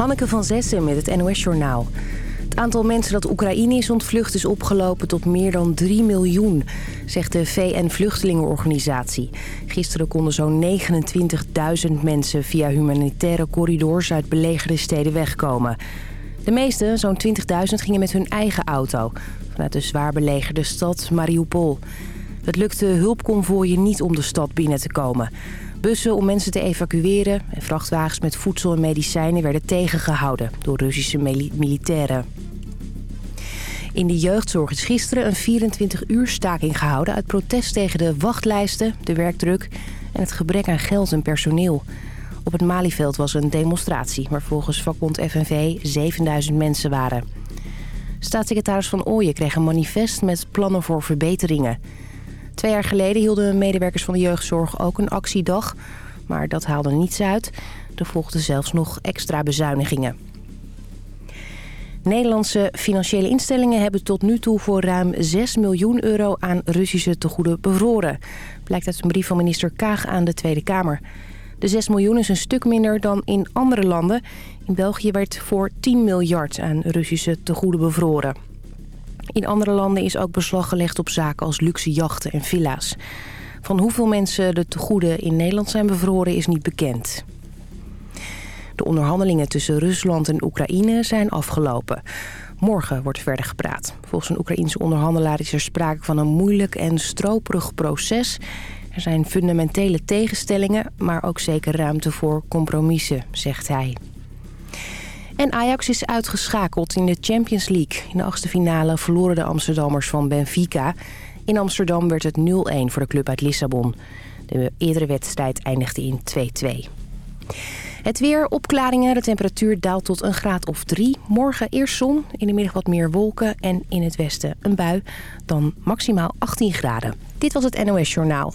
Hanneke van Zessen met het NOS-journaal. Het aantal mensen dat Oekraïne is ontvlucht is opgelopen tot meer dan 3 miljoen, zegt de VN-vluchtelingenorganisatie. Gisteren konden zo'n 29.000 mensen via humanitaire corridors uit belegerde steden wegkomen. De meeste, zo'n 20.000, gingen met hun eigen auto vanuit de zwaar belegerde stad Mariupol. Het lukte hulpconvooien niet om de stad binnen te komen. Bussen om mensen te evacueren en vrachtwagens met voedsel en medicijnen werden tegengehouden door Russische militairen. In de jeugdzorg is gisteren een 24 uur staking gehouden uit protest tegen de wachtlijsten, de werkdruk en het gebrek aan geld en personeel. Op het Malieveld was een demonstratie waar volgens vakbond FNV 7000 mensen waren. Staatssecretaris Van Ooyen kreeg een manifest met plannen voor verbeteringen. Twee jaar geleden hielden medewerkers van de jeugdzorg ook een actiedag. Maar dat haalde niets uit. Er volgden zelfs nog extra bezuinigingen. Nederlandse financiële instellingen hebben tot nu toe voor ruim 6 miljoen euro aan Russische tegoeden bevroren. Blijkt uit een brief van minister Kaag aan de Tweede Kamer. De 6 miljoen is een stuk minder dan in andere landen. In België werd voor 10 miljard aan Russische tegoeden bevroren. In andere landen is ook beslag gelegd op zaken als luxe jachten en villa's. Van hoeveel mensen de tegoeden in Nederland zijn bevroren is niet bekend. De onderhandelingen tussen Rusland en Oekraïne zijn afgelopen. Morgen wordt verder gepraat. Volgens een Oekraïense onderhandelaar is er sprake van een moeilijk en stroperig proces. Er zijn fundamentele tegenstellingen, maar ook zeker ruimte voor compromissen, zegt hij. En Ajax is uitgeschakeld in de Champions League. In de achtste finale verloren de Amsterdammers van Benfica. In Amsterdam werd het 0-1 voor de club uit Lissabon. De eerdere wedstrijd eindigde in 2-2. Het weer, opklaringen, de temperatuur daalt tot een graad of 3. Morgen eerst zon, in de middag wat meer wolken en in het westen een bui. Dan maximaal 18 graden. Dit was het NOS Journaal.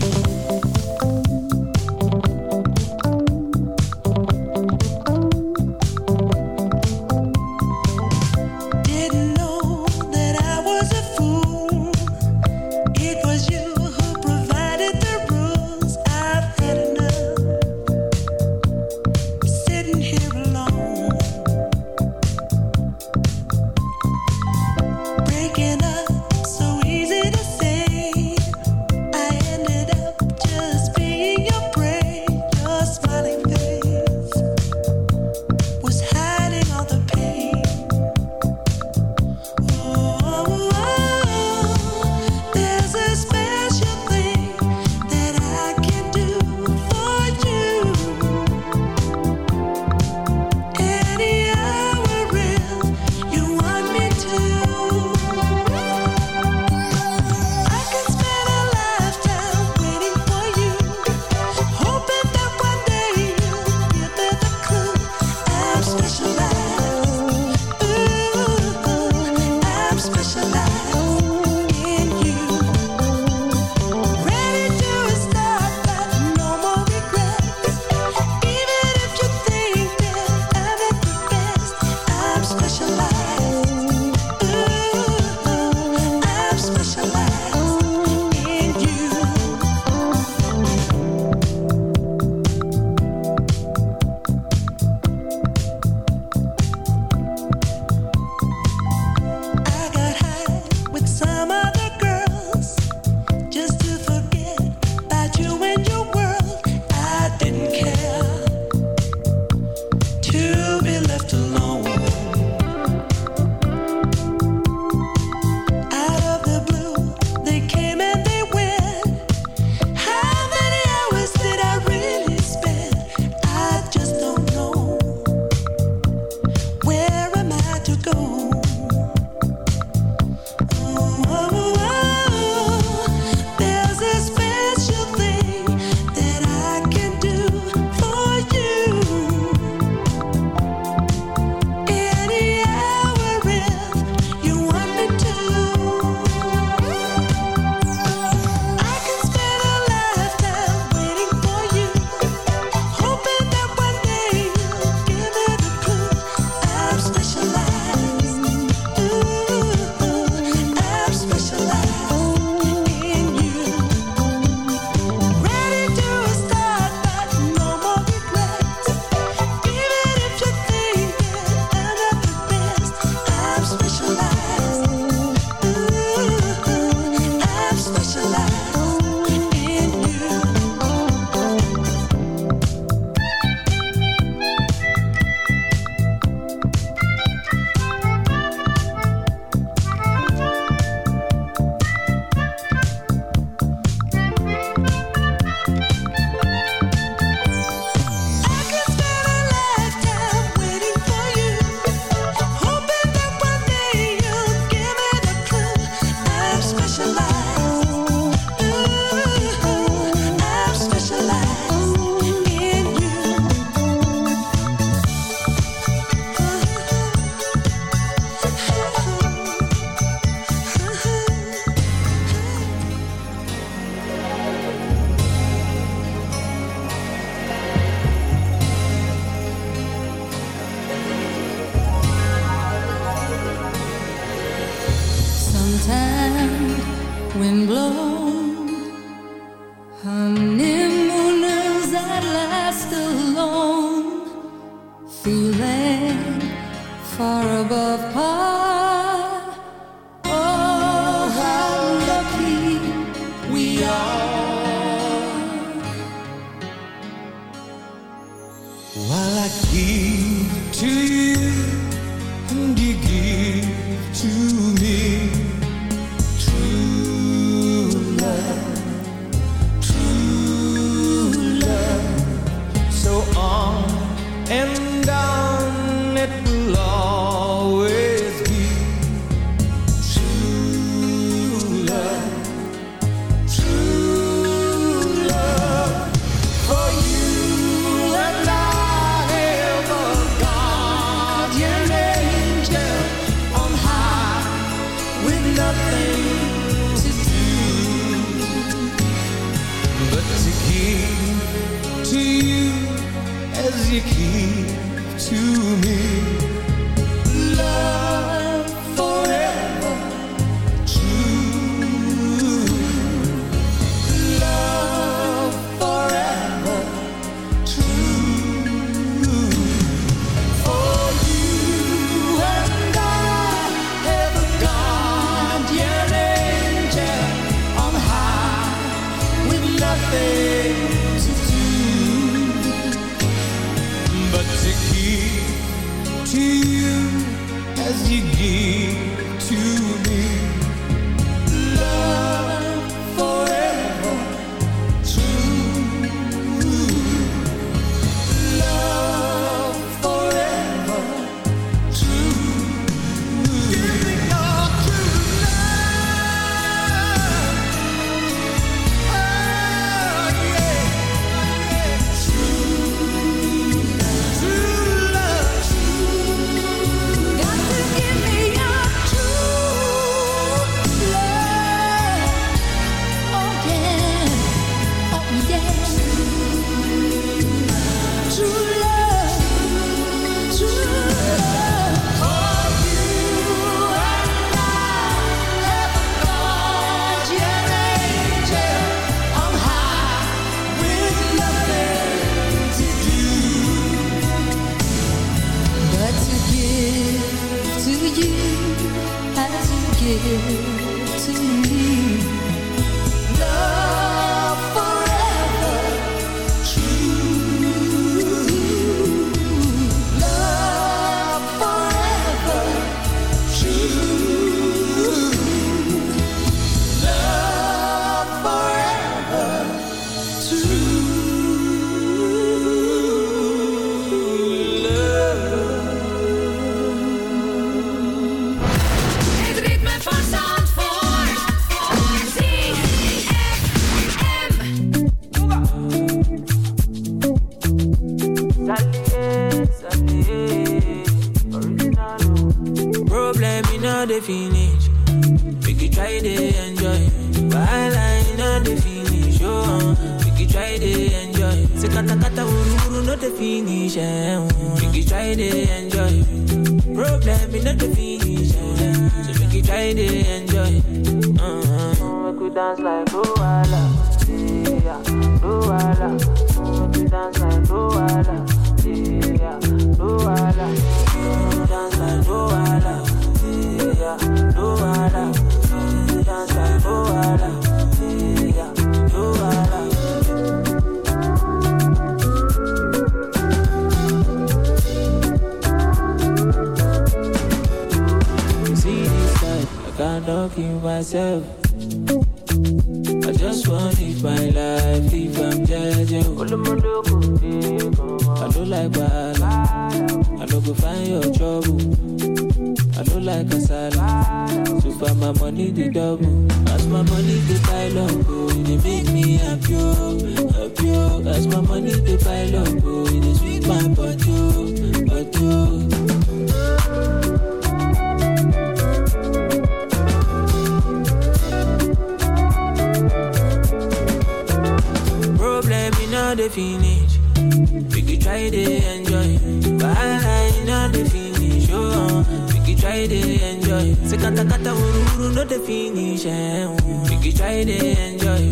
the finish. Eh? Make you try to enjoy.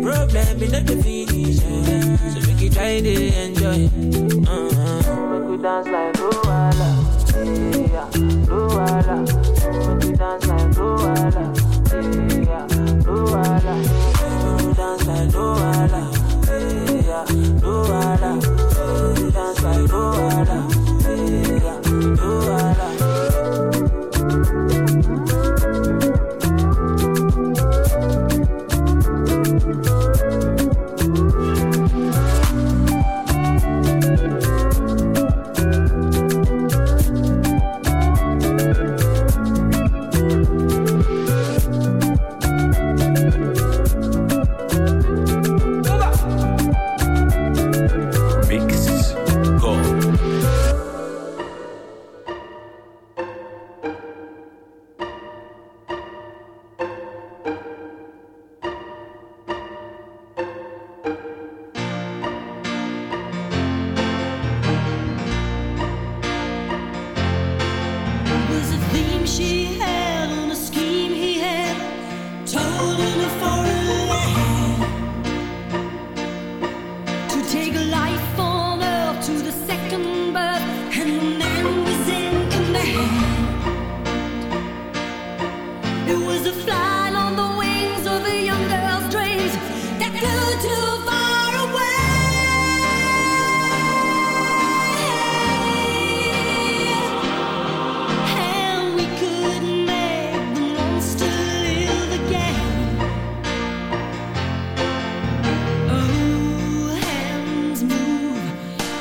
Problem is not the finish. Eh? So make you try to enjoy. Uh-huh. Make you dance like Luwala. Yeah, Luwala. Make you dance like Luwala. Yeah, Luwala. Make you dance like Luwala. Yeah, Luwala. Make you dance like Luwala.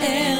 am.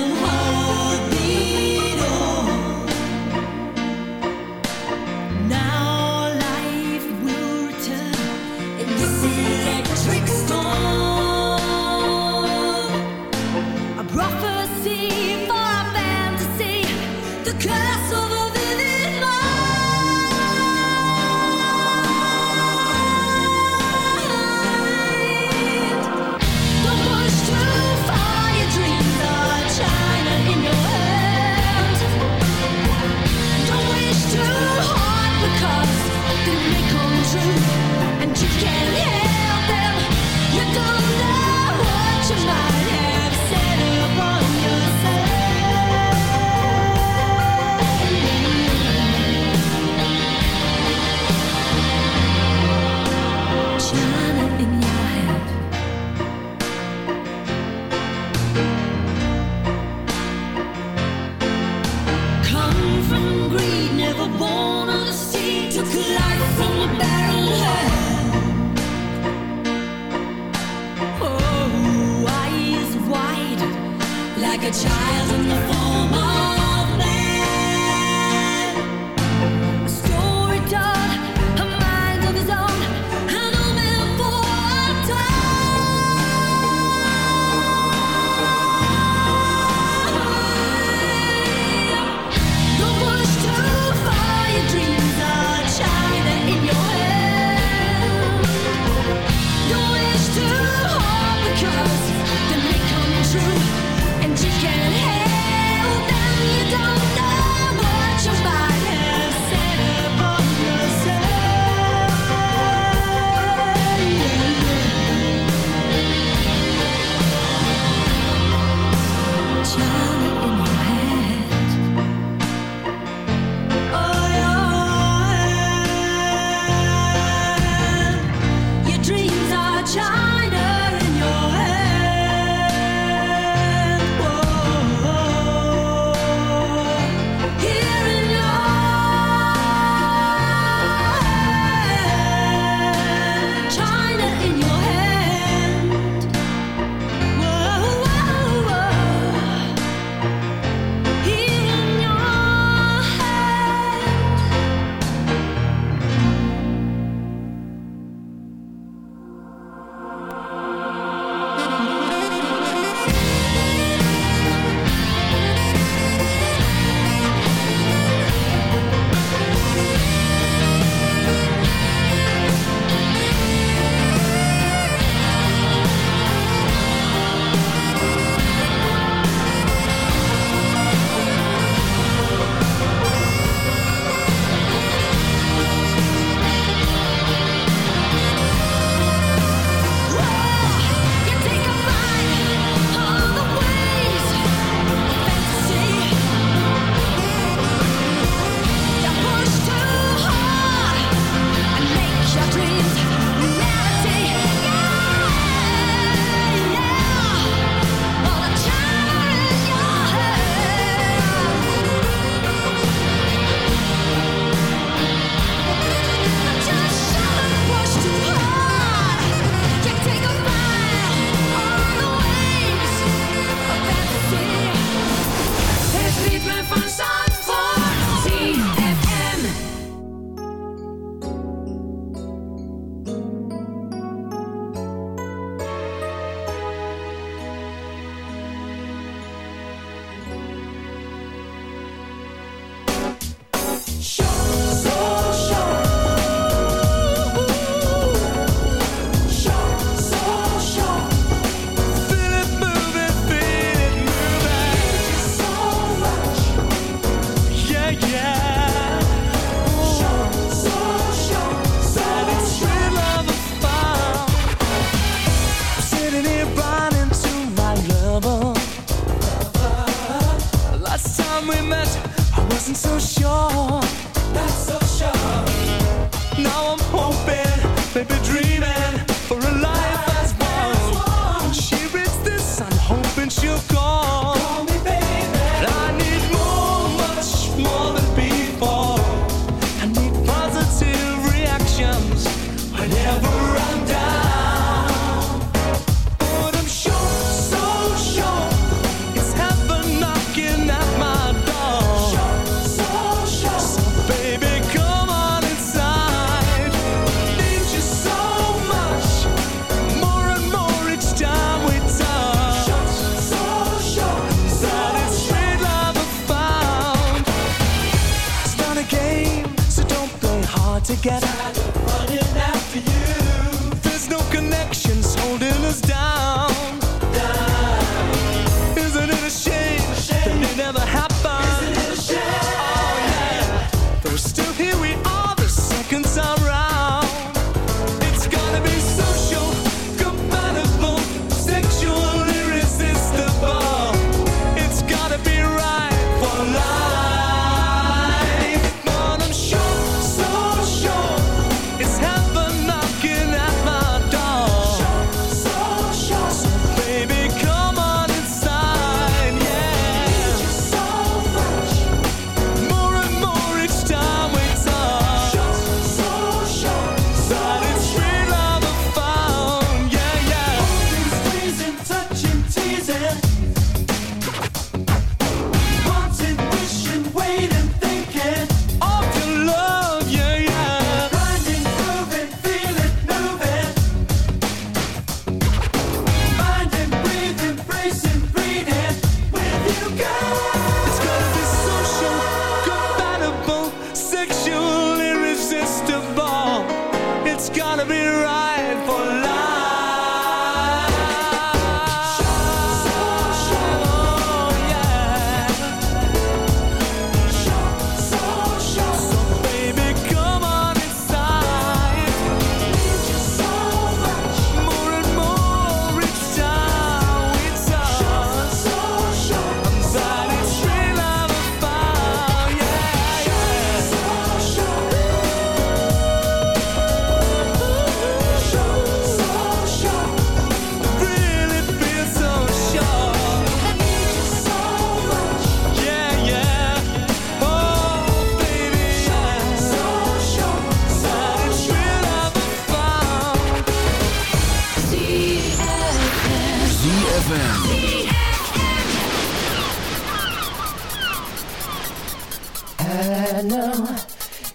I know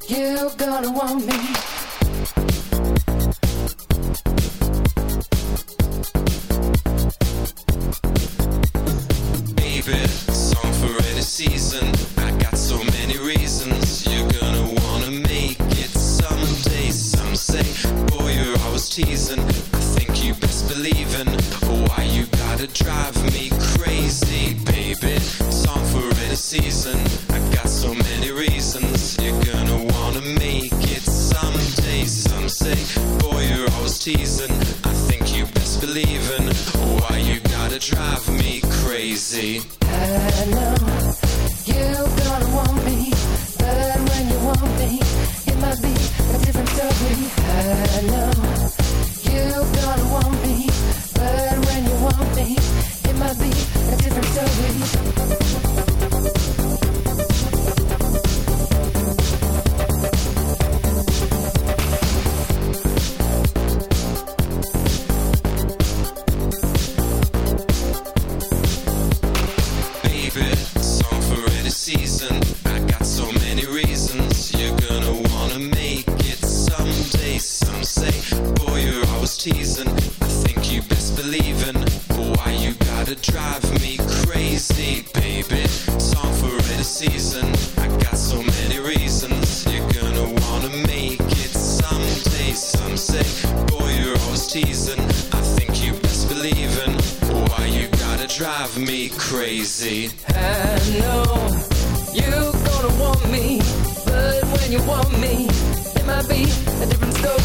you're gonna want me.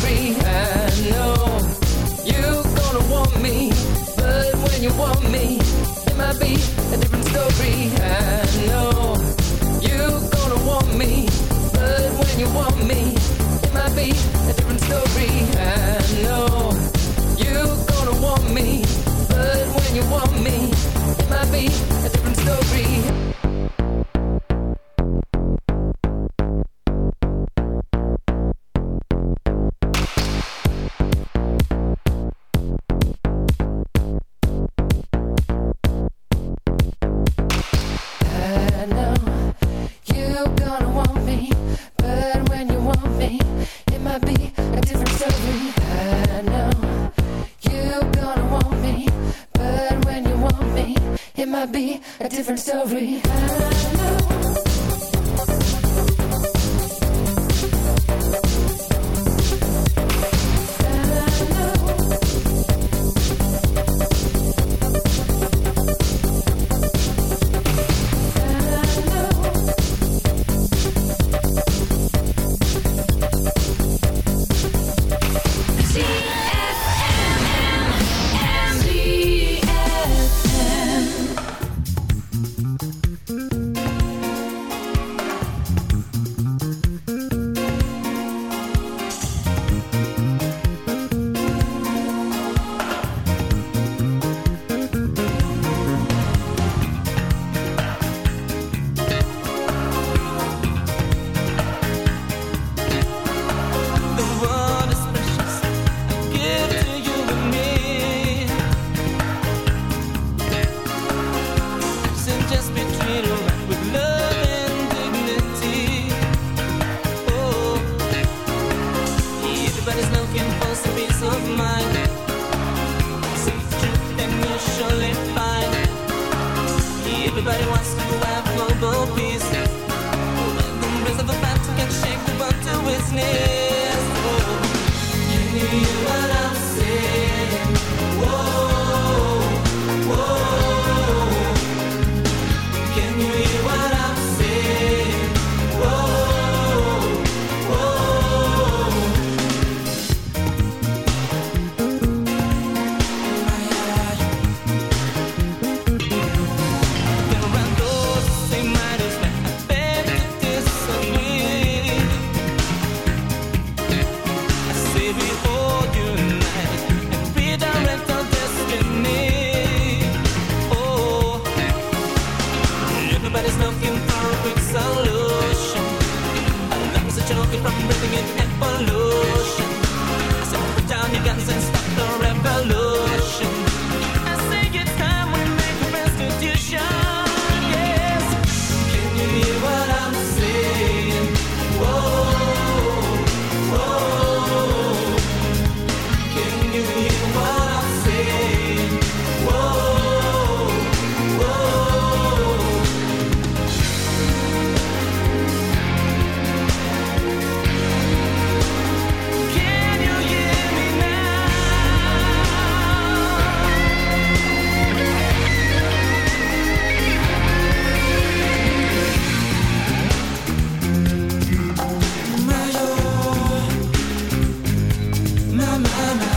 I know you gonna want me, but when you want me, it might be a different story. I know you gonna want me, but when you want me, it might be a different story. I know you gonna want me, but when you want me, it might be. Story. my.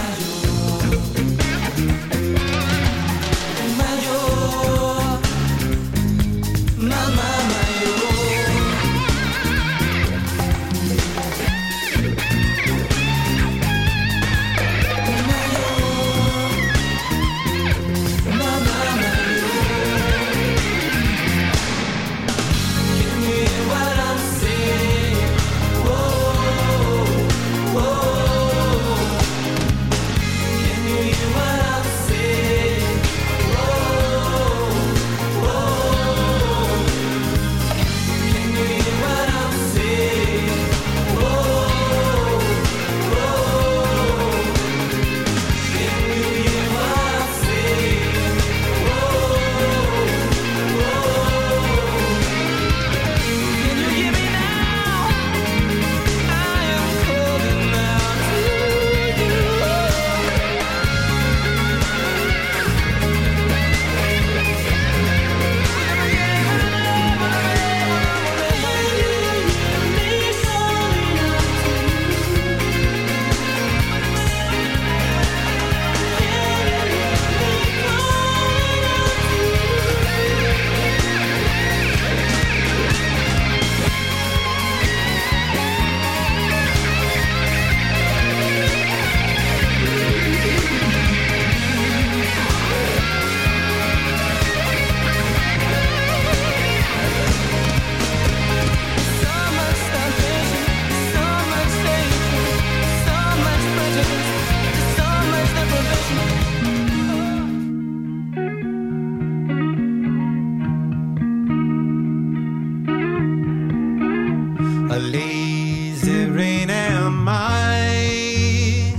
A lazy rain am I.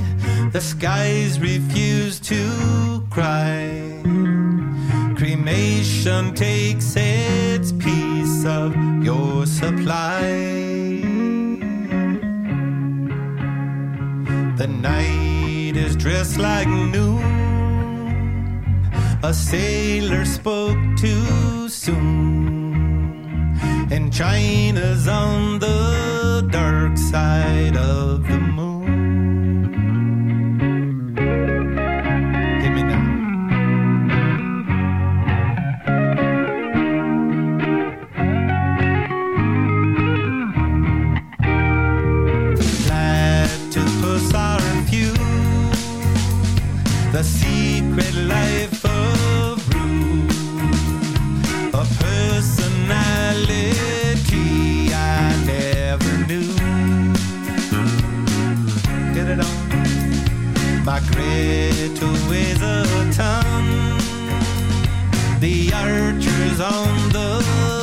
The skies refuse to cry. Cremation takes its piece of your supply. The night is dressed like noon. A sailor spoke too soon and China's on the dark side of the grittle with a tongue. The archers on the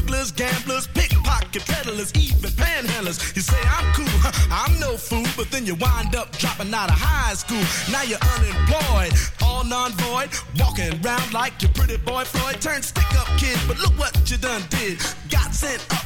burglars, gamblers, pickpocket peddlers, even panhandlers. You say I'm cool, I'm no fool, but then you wind up dropping out of high school. Now you're unemployed, all non-void, walking around like your pretty boy Floyd. Turned stick-up kid, but look what you done did. Got sent up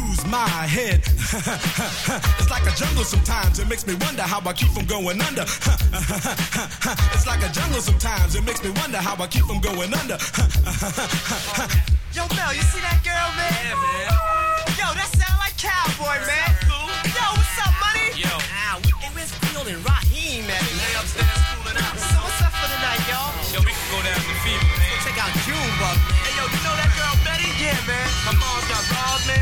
my head. it's like a jungle sometimes, it makes me wonder how I keep from going under. it's like a jungle sometimes, it makes me wonder how I keep from going under. Yo, Mel, you see that girl, man? Yeah, man. Yo, that sound like cowboy, man. Cool. Yo, what's up, money? Yo. Ah, and where's Field and Raheem, man? Lay upstairs cooling out. So what's up for the night, y'all? Yo, we can go down to Fever, man. Go check out June, bro. Hey, yo, you know that girl Betty? Yeah, man. Her mom's got balls, man.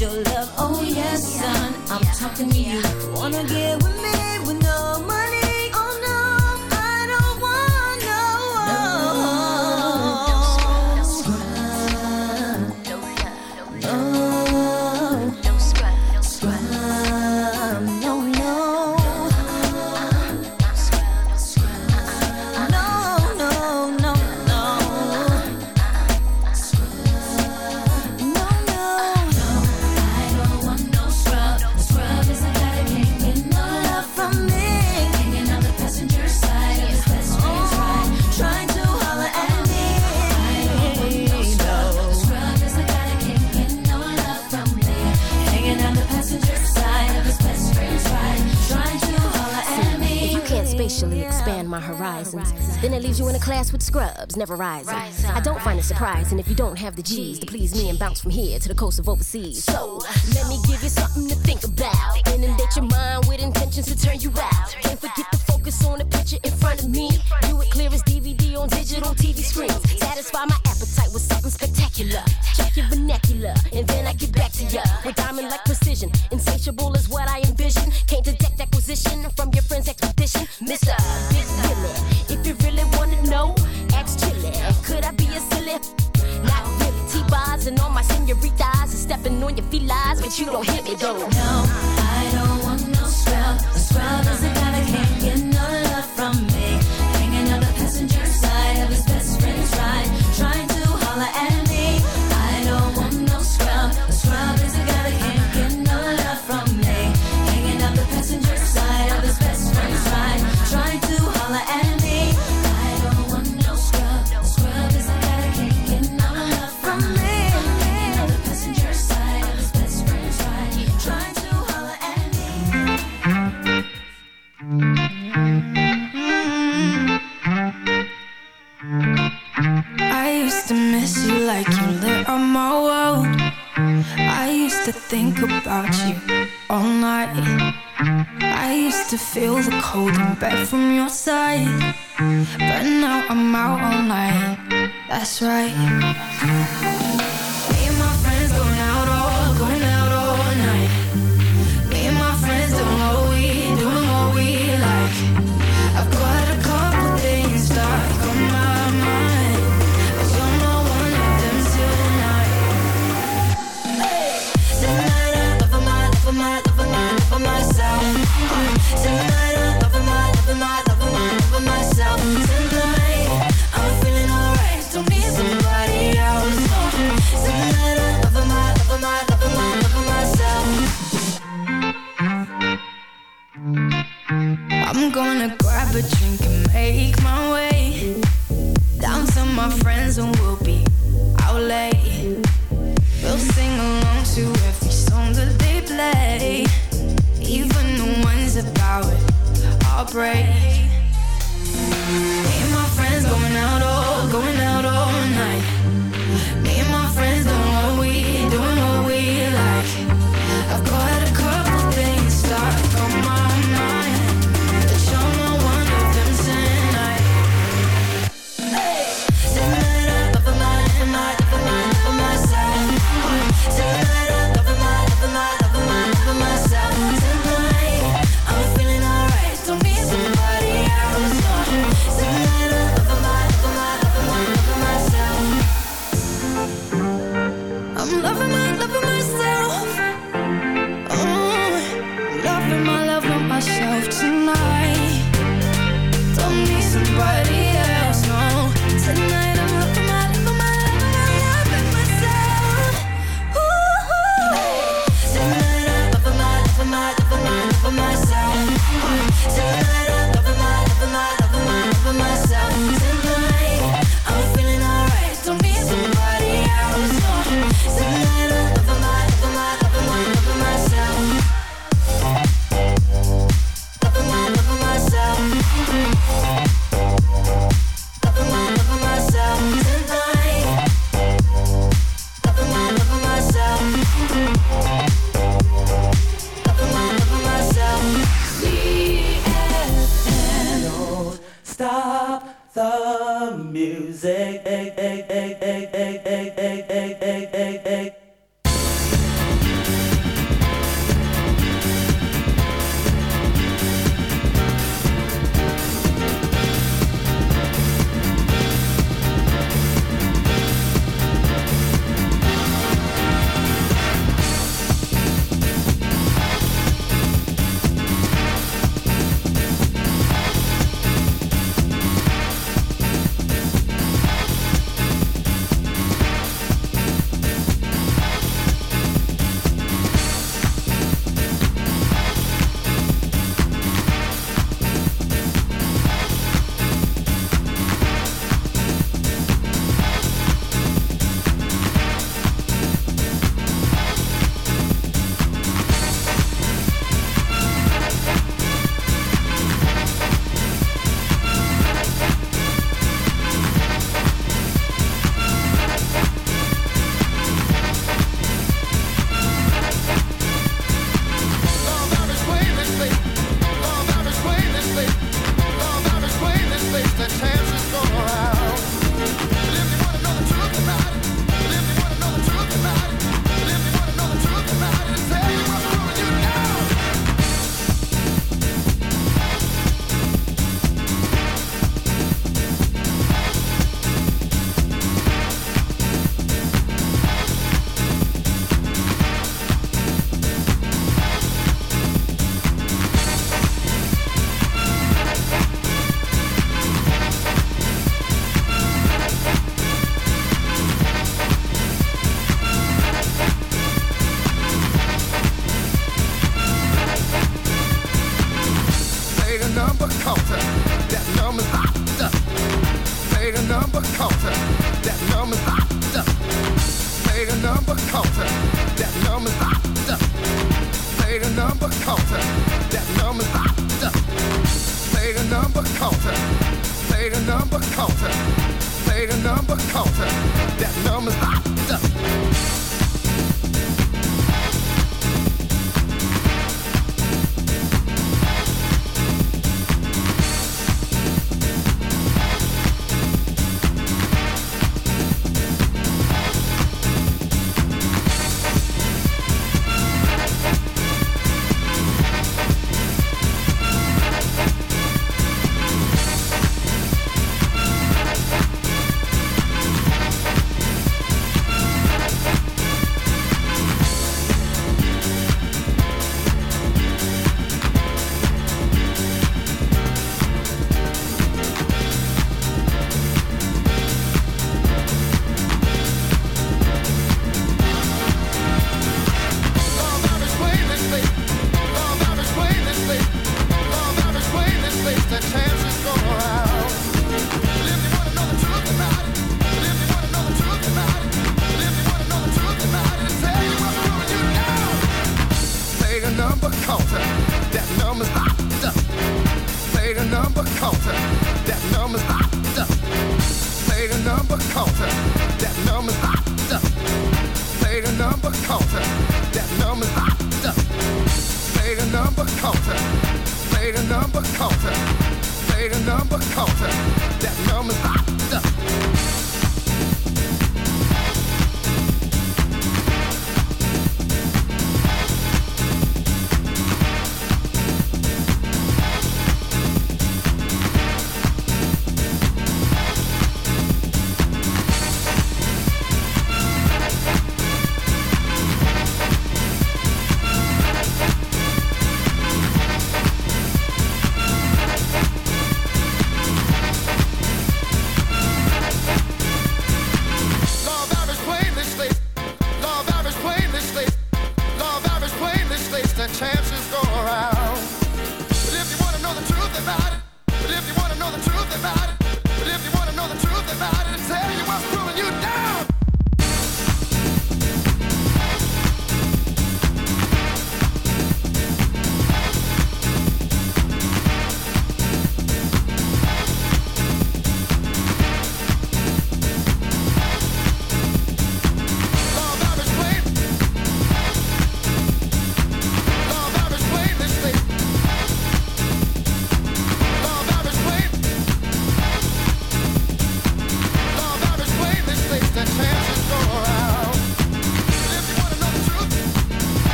your love. Oh, yes, son. I'm talking to you. never rising. Rise I don't rise find it surprising up. if you don't have the G's to please me and bounce from here to the coast of overseas. So let me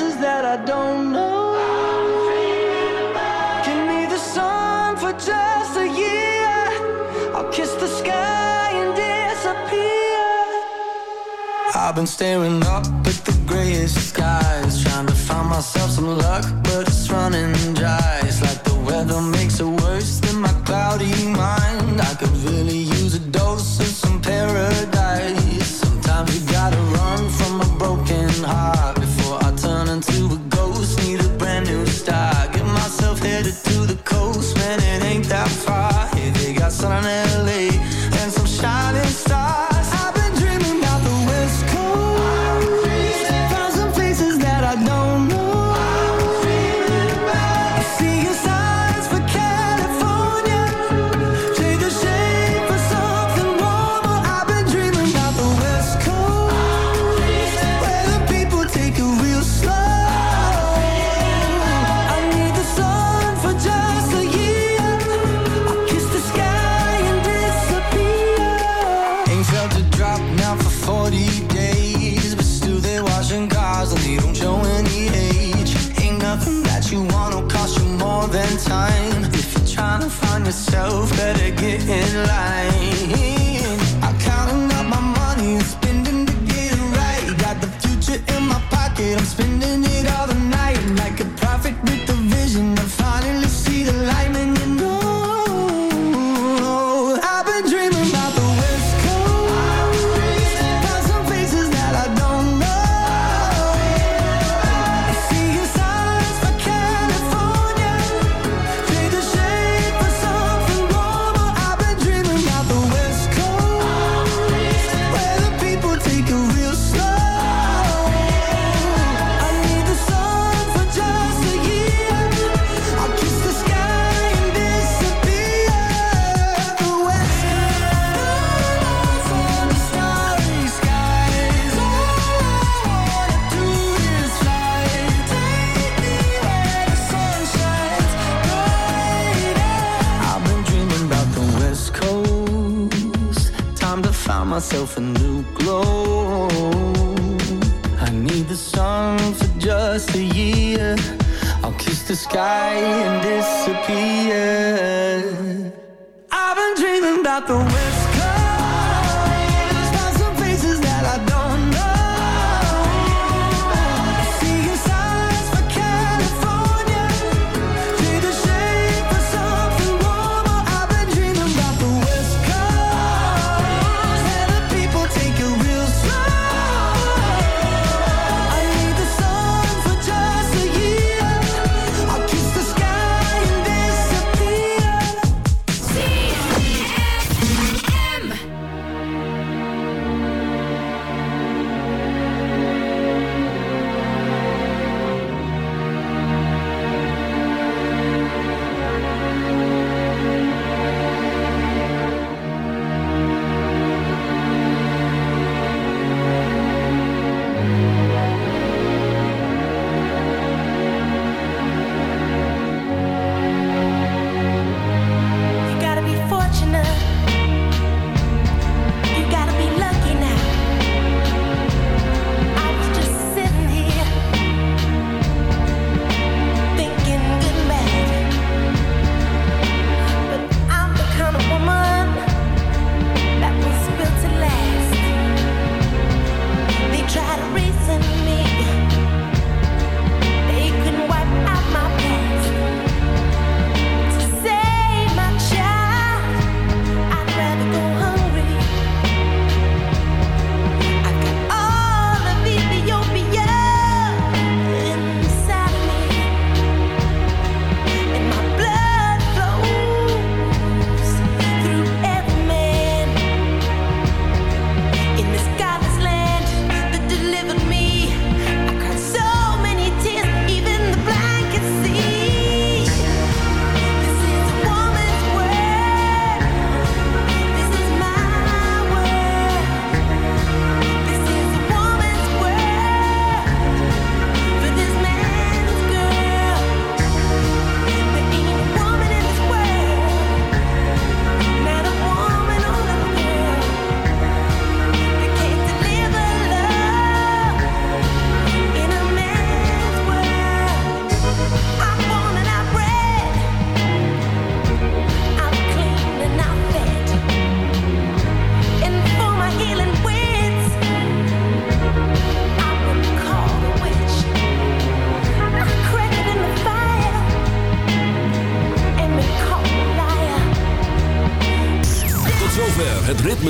that I don't know. Give me the sun for just a year. I'll kiss the sky and disappear. I've been staring up at the grayest skies, trying to find myself some luck, but it's running dry. It's like the weather makes it worse than my cloudy mind. I could